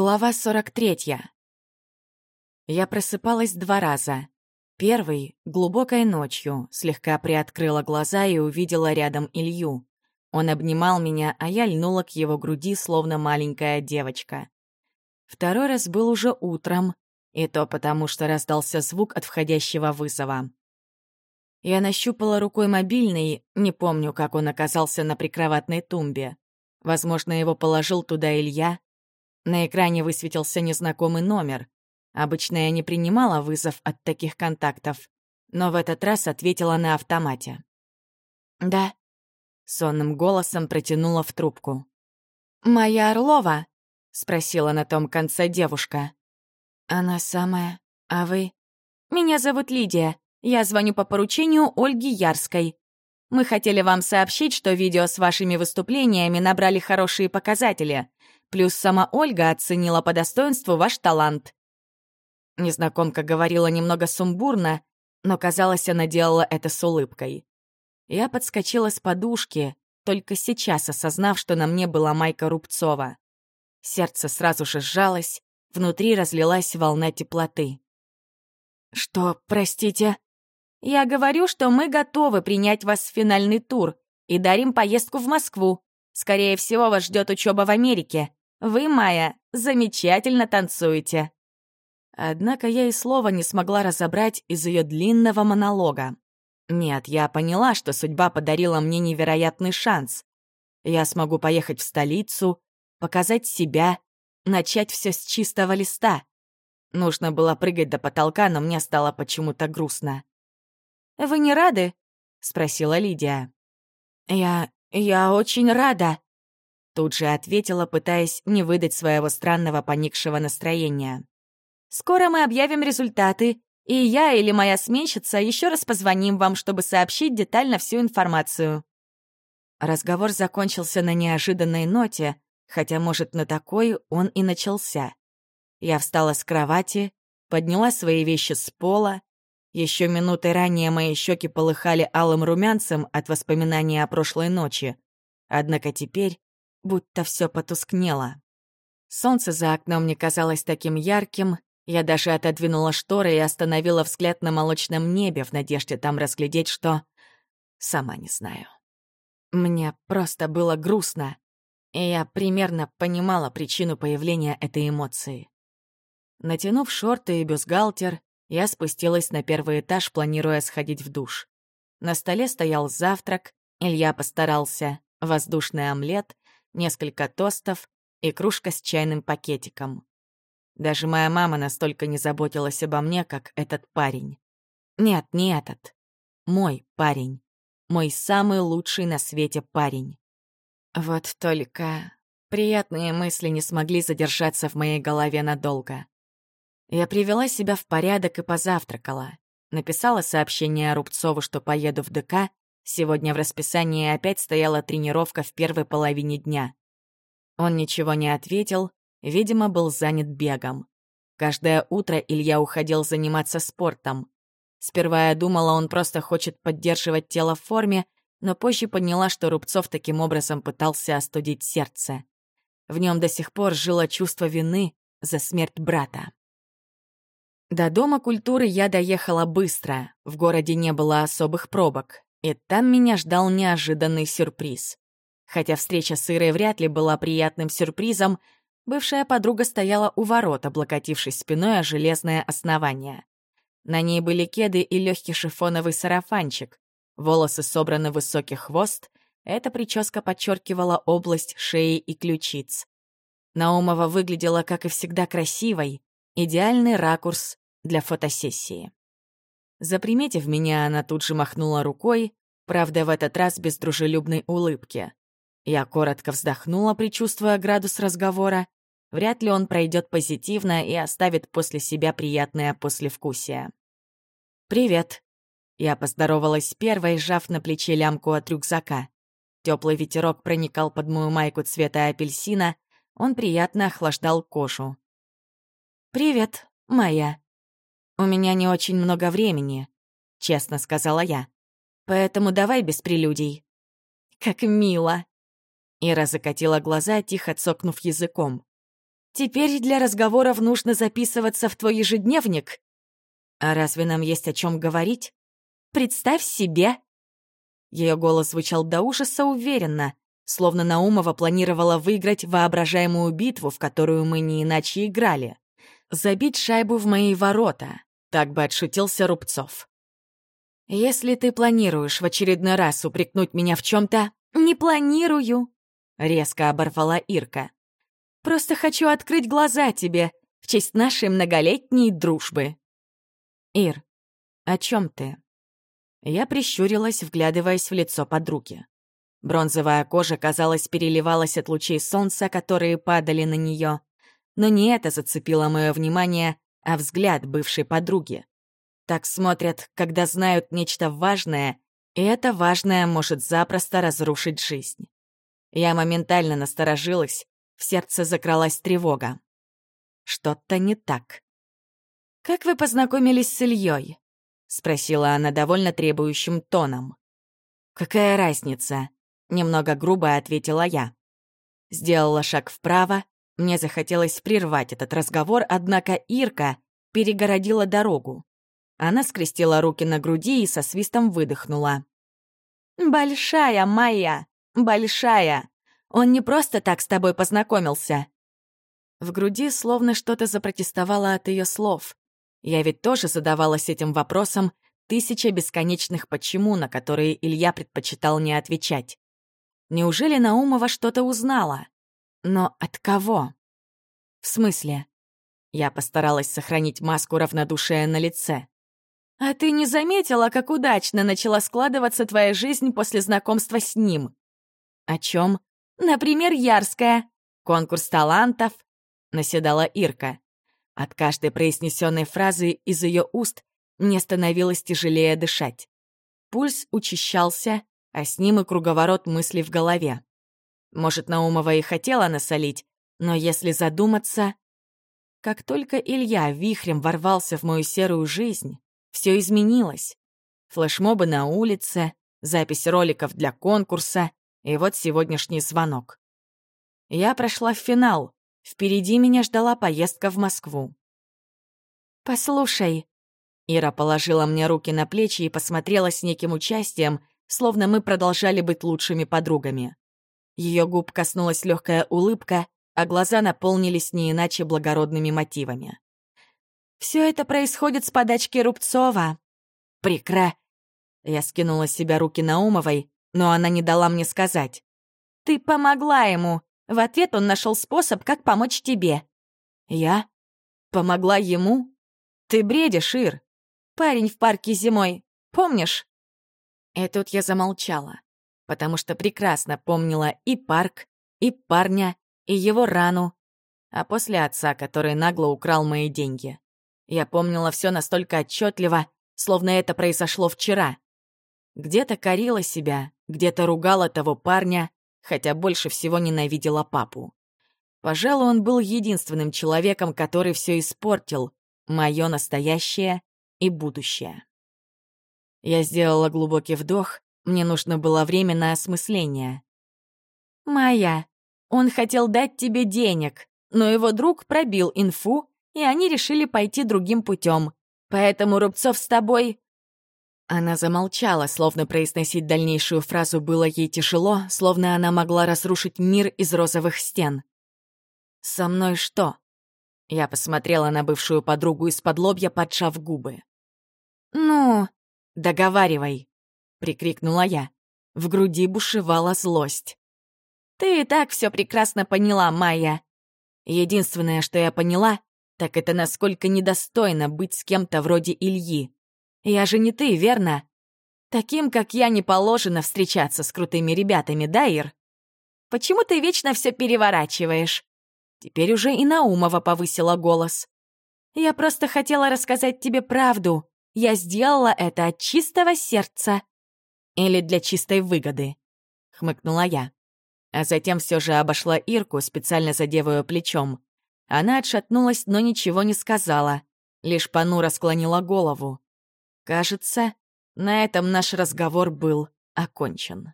Глава 43. Я просыпалась два раза. Первый — глубокой ночью, слегка приоткрыла глаза и увидела рядом Илью. Он обнимал меня, а я льнула к его груди, словно маленькая девочка. Второй раз был уже утром, и то потому, что раздался звук от входящего вызова. Я нащупала рукой мобильный, не помню, как он оказался на прикроватной тумбе. Возможно, его положил туда Илья, на экране высветился незнакомый номер. Обычно я не принимала вызов от таких контактов, но в этот раз ответила на автомате. «Да», — сонным голосом протянула в трубку. «Моя Орлова?» — спросила на том конце девушка. «Она самая. А вы?» «Меня зовут Лидия. Я звоню по поручению Ольги Ярской. Мы хотели вам сообщить, что видео с вашими выступлениями набрали хорошие показатели. Плюс сама Ольга оценила по достоинству ваш талант. Незнакомка говорила немного сумбурно, но, казалось, она делала это с улыбкой. Я подскочила с подушки, только сейчас осознав, что на мне была майка Рубцова. Сердце сразу же сжалось, внутри разлилась волна теплоты. «Что, простите?» «Я говорю, что мы готовы принять вас в финальный тур и дарим поездку в Москву. Скорее всего, вас ждет учеба в Америке. Вы, Майя, замечательно танцуете». Однако я и слова не смогла разобрать из ее длинного монолога. Нет, я поняла, что судьба подарила мне невероятный шанс. Я смогу поехать в столицу, показать себя, начать все с чистого листа. Нужно было прыгать до потолка, но мне стало почему-то грустно. «Вы не рады?» — спросила Лидия. «Я... я очень рада», Тут же ответила, пытаясь не выдать своего странного поникшего настроения. «Скоро мы объявим результаты, и я или моя сменщица еще раз позвоним вам, чтобы сообщить детально всю информацию». Разговор закончился на неожиданной ноте, хотя, может, на такой он и начался. Я встала с кровати, подняла свои вещи с пола. Еще минуты ранее мои щеки полыхали алым румянцем от воспоминаний о прошлой ночи. Однако теперь будто все потускнело. Солнце за окном не казалось таким ярким, я даже отодвинула шторы и остановила взгляд на молочном небе в надежде там разглядеть, что... Сама не знаю. Мне просто было грустно, и я примерно понимала причину появления этой эмоции. Натянув шорты и бюстгальтер, я спустилась на первый этаж, планируя сходить в душ. На столе стоял завтрак, Илья постарался, воздушный омлет несколько тостов и кружка с чайным пакетиком. Даже моя мама настолько не заботилась обо мне, как этот парень. Нет, не этот. Мой парень. Мой самый лучший на свете парень. Вот только приятные мысли не смогли задержаться в моей голове надолго. Я привела себя в порядок и позавтракала. Написала сообщение Рубцову, что поеду в ДК, Сегодня в расписании опять стояла тренировка в первой половине дня. Он ничего не ответил, видимо, был занят бегом. Каждое утро Илья уходил заниматься спортом. Сперва я думала, он просто хочет поддерживать тело в форме, но позже поняла, что Рубцов таким образом пытался остудить сердце. В нем до сих пор жило чувство вины за смерть брата. До Дома культуры я доехала быстро, в городе не было особых пробок. И там меня ждал неожиданный сюрприз. Хотя встреча с Ирой вряд ли была приятным сюрпризом, бывшая подруга стояла у ворот, облокотившись спиной о железное основание. На ней были кеды и легкий шифоновый сарафанчик. Волосы собраны в высокий хвост. Эта прическа подчеркивала область шеи и ключиц. Наумова выглядела, как и всегда, красивой. Идеальный ракурс для фотосессии. Заприметив меня, она тут же махнула рукой, правда, в этот раз без дружелюбной улыбки. Я коротко вздохнула, предчувствуя градус разговора. Вряд ли он пройдет позитивно и оставит после себя приятное послевкусие. «Привет». Я поздоровалась первой, сжав на плече лямку от рюкзака. Теплый ветерок проникал под мою майку цвета апельсина, он приятно охлаждал кожу. «Привет, моя», «У меня не очень много времени», — честно сказала я. «Поэтому давай без прелюдий». «Как мило!» Ира закатила глаза, тихо цокнув языком. Теперь для разговоров нужно записываться в твой ежедневник. А разве нам есть о чем говорить? Представь себе!» Ее голос звучал до ужаса уверенно, словно Наумова планировала выиграть воображаемую битву, в которую мы не иначе играли. Забить шайбу в мои ворота, так бы отшутился Рубцов. «Если ты планируешь в очередной раз упрекнуть меня в чем то «Не планирую», — резко оборвала Ирка. «Просто хочу открыть глаза тебе в честь нашей многолетней дружбы». «Ир, о чем ты?» Я прищурилась, вглядываясь в лицо подруги. Бронзовая кожа, казалось, переливалась от лучей солнца, которые падали на нее. Но не это зацепило мое внимание, а взгляд бывшей подруги. Так смотрят, когда знают нечто важное, и это важное может запросто разрушить жизнь. Я моментально насторожилась, в сердце закралась тревога. Что-то не так. «Как вы познакомились с Ильей? спросила она довольно требующим тоном. «Какая разница?» Немного грубо ответила я. Сделала шаг вправо. Мне захотелось прервать этот разговор, однако Ирка перегородила дорогу. Она скрестила руки на груди и со свистом выдохнула. «Большая моя! Большая! Он не просто так с тобой познакомился!» В груди словно что-то запротестовало от ее слов. Я ведь тоже задавалась этим вопросом тысяча бесконечных «почему», на которые Илья предпочитал не отвечать. Неужели Наумова что-то узнала? Но от кого? В смысле? Я постаралась сохранить маску равнодушия на лице. «А ты не заметила, как удачно начала складываться твоя жизнь после знакомства с ним?» «О чем? Например, Ярская. Конкурс талантов», — наседала Ирка. От каждой произнесенной фразы из ее уст мне становилось тяжелее дышать. Пульс учащался, а с ним и круговорот мыслей в голове. Может, Наумова и хотела насолить, но если задуматься... Как только Илья вихрем ворвался в мою серую жизнь, все изменилось. Флешмобы на улице, запись роликов для конкурса и вот сегодняшний звонок. Я прошла в финал. Впереди меня ждала поездка в Москву. «Послушай», Ира положила мне руки на плечи и посмотрела с неким участием, словно мы продолжали быть лучшими подругами. Ее губ коснулась легкая улыбка, а глаза наполнились не иначе благородными мотивами. Все это происходит с подачки Рубцова. Прекра... Я скинула с себя руки Наумовой, но она не дала мне сказать. Ты помогла ему. В ответ он нашел способ, как помочь тебе. Я? Помогла ему? Ты бредишь, Ир. Парень в парке зимой. Помнишь? И тут я замолчала, потому что прекрасно помнила и парк, и парня, и его рану, а после отца, который нагло украл мои деньги. Я помнила все настолько отчетливо, словно это произошло вчера. Где-то корила себя, где-то ругала того парня, хотя больше всего ненавидела папу. Пожалуй, он был единственным человеком, который все испортил, мое настоящее и будущее. Я сделала глубокий вдох, мне нужно было время на осмысление. «Майя, он хотел дать тебе денег, но его друг пробил инфу, и они решили пойти другим путем. Поэтому Рубцов с тобой...» Она замолчала, словно произносить дальнейшую фразу было ей тяжело, словно она могла разрушить мир из розовых стен. «Со мной что?» Я посмотрела на бывшую подругу из-под лобья, поджав губы. «Ну...» «Договаривай!» — прикрикнула я. В груди бушевала злость. «Ты и так все прекрасно поняла, Майя!» Единственное, что я поняла, так это насколько недостойно быть с кем-то вроде Ильи. Я же не ты, верно? Таким, как я, не положено встречаться с крутыми ребятами, да, Ир? Почему ты вечно все переворачиваешь? Теперь уже и Наумова повысила голос. Я просто хотела рассказать тебе правду. Я сделала это от чистого сердца. Или для чистой выгоды, хмыкнула я. А затем все же обошла Ирку, специально задевая плечом. Она отшатнулась, но ничего не сказала, лишь понуро склонила голову. Кажется, на этом наш разговор был окончен.